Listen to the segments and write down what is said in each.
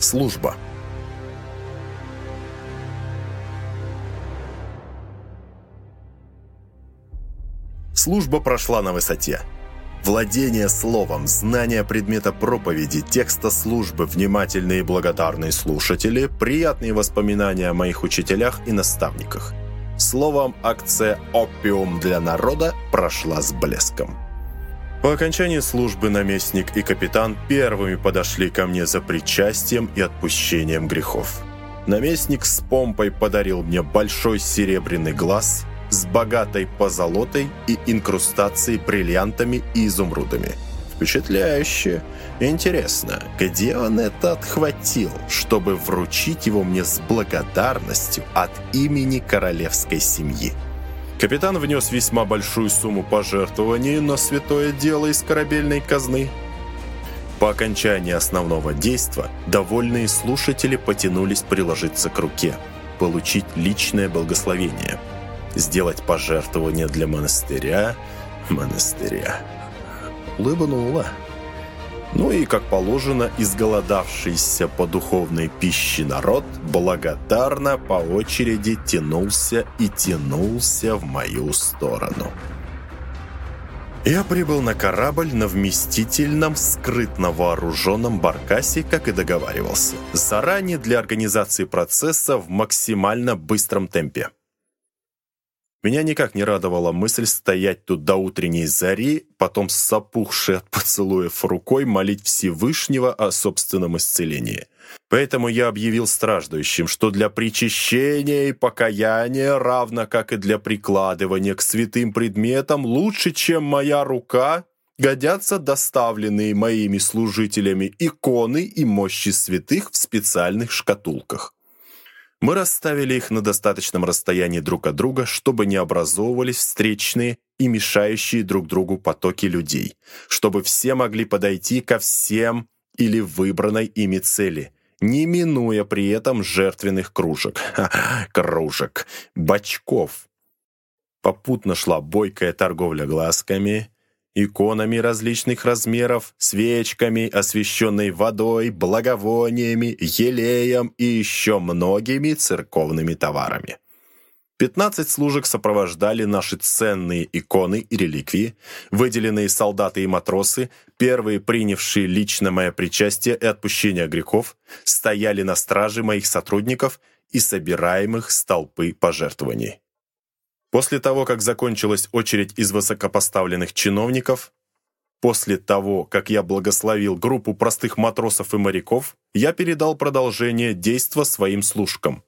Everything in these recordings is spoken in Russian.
Служба. Служба прошла на высоте. Владение словом, знание предмета проповеди, текста службы, внимательные и благодарные слушатели, приятные воспоминания о моих учителях и наставниках. Словом, акция «Опиум для народа» прошла с блеском. По окончании службы наместник и капитан первыми подошли ко мне за причастием и отпущением грехов. Наместник с помпой подарил мне большой серебряный глаз – с богатой позолотой и инкрустацией бриллиантами и изумрудами. Впечатляюще. Интересно, где он это отхватил, чтобы вручить его мне с благодарностью от имени королевской семьи? Капитан внес весьма большую сумму пожертвований на святое дело из корабельной казны. По окончании основного действа довольные слушатели потянулись приложиться к руке, получить личное благословение – сделать пожертвование для монастыря, монастыря. Улыбнула. Ну и, как положено, изголодавшийся по духовной пище народ благодарно по очереди тянулся и тянулся в мою сторону. Я прибыл на корабль на вместительном, скрытно вооруженном баркасе, как и договаривался, заранее для организации процесса в максимально быстром темпе. Меня никак не радовала мысль стоять тут до утренней зари, потом с опухшей от поцелуев рукой молить Всевышнего о собственном исцелении. Поэтому я объявил страждущим, что для причащения и покаяния, равно как и для прикладывания к святым предметам, лучше, чем моя рука, годятся доставленные моими служителями иконы и мощи святых в специальных шкатулках. Мы расставили их на достаточном расстоянии друг от друга, чтобы не образовывались встречные и мешающие друг другу потоки людей, чтобы все могли подойти ко всем или выбранной ими цели, не минуя при этом жертвенных кружек. кружек. Бочков. Попутно шла бойкая торговля глазками – иконами различных размеров, свечками, освященной водой, благовониями, елеем и еще многими церковными товарами. Пятнадцать служек сопровождали наши ценные иконы и реликвии, выделенные солдаты и матросы, первые принявшие лично мое причастие и отпущение грехов, стояли на страже моих сотрудников и собираемых с толпы пожертвований. После того, как закончилась очередь из высокопоставленных чиновников, после того, как я благословил группу простых матросов и моряков, я передал продолжение действа своим служкам,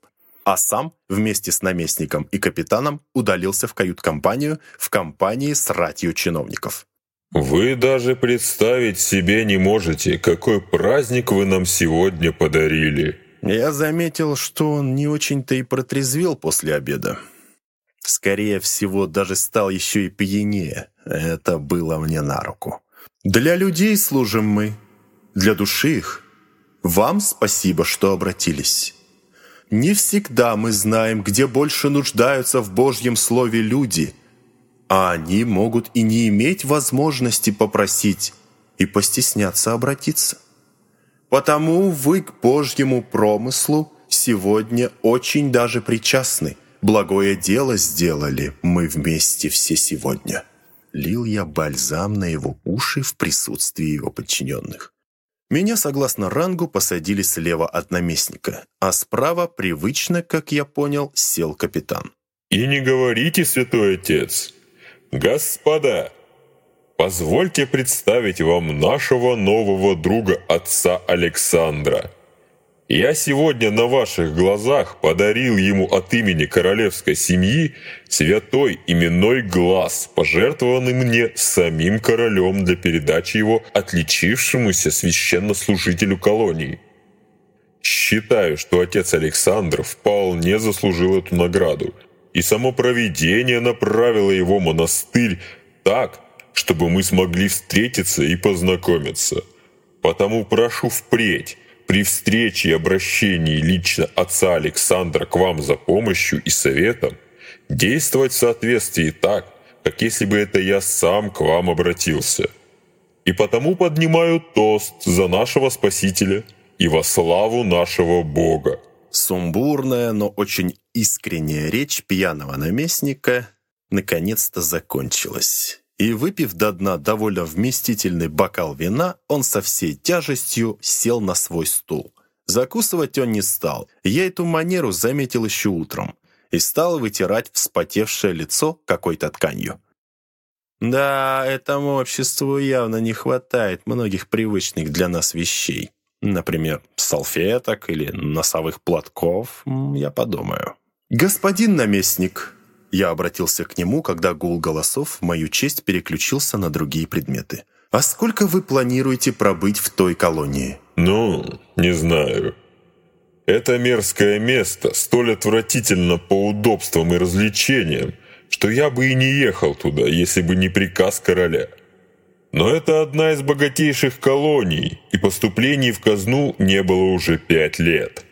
а сам вместе с наместником и капитаном удалился в кают-компанию в компании с ратью чиновников. «Вы даже представить себе не можете, какой праздник вы нам сегодня подарили!» Я заметил, что он не очень-то и протрезвел после обеда. Скорее всего, даже стал еще и пьянее. Это было мне на руку. Для людей служим мы, для души их. Вам спасибо, что обратились. Не всегда мы знаем, где больше нуждаются в Божьем Слове люди, а они могут и не иметь возможности попросить и постесняться обратиться. Потому вы к Божьему промыслу сегодня очень даже причастны. Благое дело сделали мы вместе все сегодня». Лил я бальзам на его уши в присутствии его подчиненных. Меня, согласно рангу, посадили слева от наместника, а справа, привычно, как я понял, сел капитан. «И не говорите, святой отец! Господа, позвольте представить вам нашего нового друга отца Александра». Я сегодня на ваших глазах подарил ему от имени королевской семьи святой именной глаз, пожертвованный мне самим королем для передачи его отличившемуся священнослужителю колонии. Считаю, что отец Александр вполне заслужил эту награду, и само провидение направило его монастырь так, чтобы мы смогли встретиться и познакомиться. Потому прошу впредь, при встрече и обращении лично отца Александра к вам за помощью и советом действовать в соответствии так, как если бы это я сам к вам обратился. И потому поднимаю тост за нашего Спасителя и во славу нашего Бога». Сумбурная, но очень искренняя речь пьяного наместника наконец-то закончилась. И, выпив до дна довольно вместительный бокал вина, он со всей тяжестью сел на свой стул. Закусывать он не стал. Я эту манеру заметил еще утром и стал вытирать вспотевшее лицо какой-то тканью. Да, этому обществу явно не хватает многих привычных для нас вещей. Например, салфеток или носовых платков, я подумаю. «Господин наместник!» Я обратился к нему, когда гул голосов в мою честь переключился на другие предметы. «А сколько вы планируете пробыть в той колонии?» «Ну, не знаю. Это мерзкое место столь отвратительно по удобствам и развлечениям, что я бы и не ехал туда, если бы не приказ короля. Но это одна из богатейших колоний, и поступлений в казну не было уже пять лет.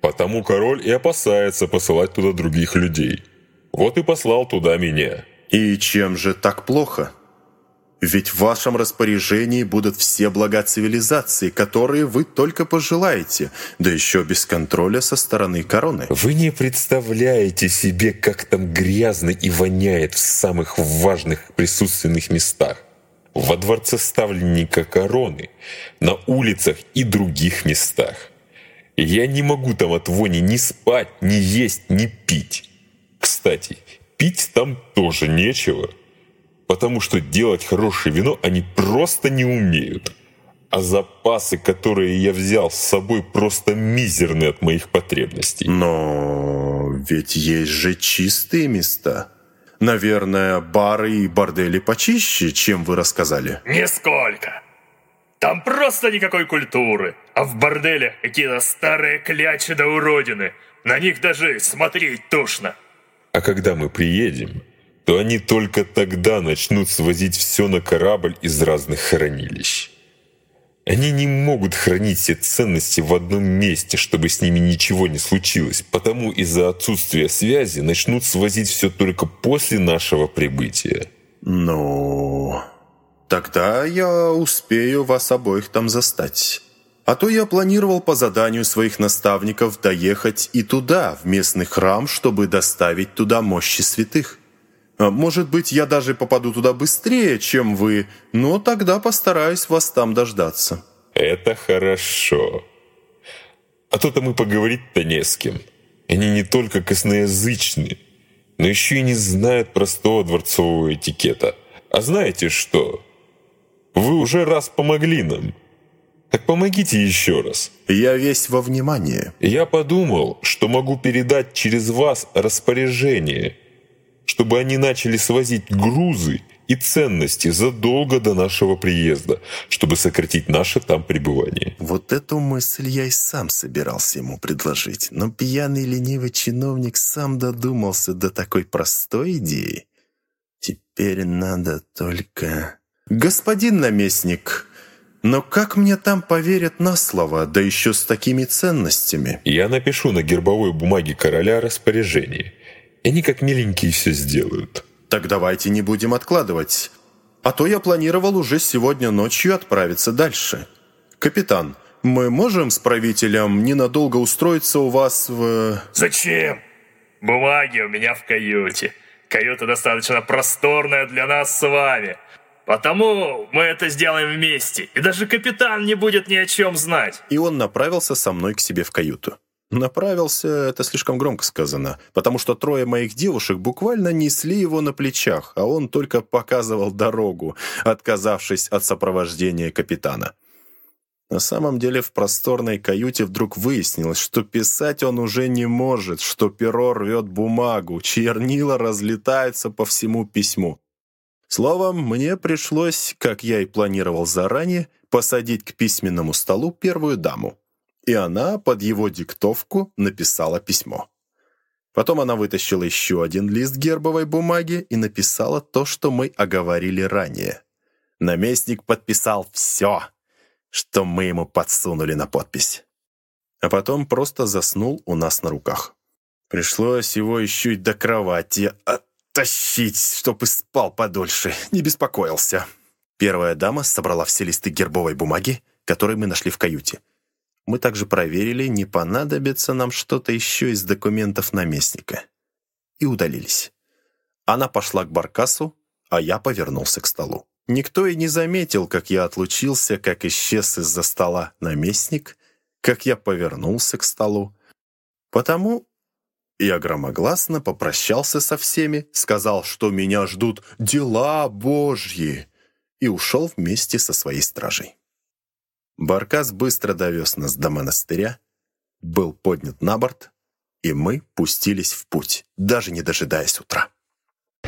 Потому король и опасается посылать туда других людей». Вот и послал туда меня. И чем же так плохо? Ведь в вашем распоряжении будут все блага цивилизации, которые вы только пожелаете, да еще без контроля со стороны короны. Вы не представляете себе, как там грязно и воняет в самых важных присутственных местах. Во дворце ставленника короны, на улицах и других местах. Я не могу там от вони ни спать, ни есть, ни пить. Кстати, пить там тоже нечего, потому что делать хорошее вино они просто не умеют. А запасы, которые я взял с собой, просто мизерны от моих потребностей. Но ведь есть же чистые места. Наверное, бары и бордели почище, чем вы рассказали. Нисколько. Там просто никакой культуры. А в борделе какие-то старые клячи до уродины. На них даже смотреть тошно. А когда мы приедем, то они только тогда начнут свозить все на корабль из разных хранилищ. Они не могут хранить все ценности в одном месте, чтобы с ними ничего не случилось, потому из-за отсутствия связи начнут свозить все только после нашего прибытия. Ну, тогда я успею вас обоих там застать. А то я планировал по заданию своих наставников доехать и туда, в местный храм, чтобы доставить туда мощи святых. А, может быть, я даже попаду туда быстрее, чем вы, но тогда постараюсь вас там дождаться». «Это хорошо. А то-то мы поговорить-то не с кем. Они не только косноязычны, но еще и не знают простого дворцового этикета. А знаете что? Вы уже раз помогли нам». Так помогите еще раз. Я весь во внимание. Я подумал, что могу передать через вас распоряжение, чтобы они начали свозить грузы и ценности задолго до нашего приезда, чтобы сократить наше там пребывание. Вот эту мысль я и сам собирался ему предложить, но пьяный ленивый чиновник сам додумался до такой простой идеи. Теперь надо только... «Господин наместник!» Но как мне там поверят на слово, да еще с такими ценностями? Я напишу на гербовой бумаге короля распоряжение. И они как миленькие все сделают. Так давайте не будем откладывать. А то я планировал уже сегодня ночью отправиться дальше. Капитан, мы можем с правителем ненадолго устроиться у вас в... Зачем? Бумаги у меня в каюте. Каюта достаточно просторная для нас с вами. Потому мы это сделаем вместе, и даже капитан не будет ни о чем знать. И он направился со мной к себе в каюту. Направился — это слишком громко сказано, потому что трое моих девушек буквально несли его на плечах, а он только показывал дорогу, отказавшись от сопровождения капитана. На самом деле в просторной каюте вдруг выяснилось, что писать он уже не может, что перо рвет бумагу, чернила разлетаются по всему письму. Словом, мне пришлось, как я и планировал заранее, посадить к письменному столу первую даму. И она под его диктовку написала письмо. Потом она вытащила еще один лист гербовой бумаги и написала то, что мы оговорили ранее. Наместник подписал все, что мы ему подсунули на подпись. А потом просто заснул у нас на руках. Пришлось его еще и до кровати тащить, чтоб и спал подольше, не беспокоился». Первая дама собрала все листы гербовой бумаги, которые мы нашли в каюте. Мы также проверили, не понадобится нам что-то еще из документов наместника. И удалились. Она пошла к баркасу, а я повернулся к столу. Никто и не заметил, как я отлучился, как исчез из-за стола наместник, как я повернулся к столу. Потому я громогласно попрощался со всеми, сказал, что меня ждут дела Божьи, и ушел вместе со своей стражей. Баркас быстро довез нас до монастыря, был поднят на борт, и мы пустились в путь, даже не дожидаясь утра.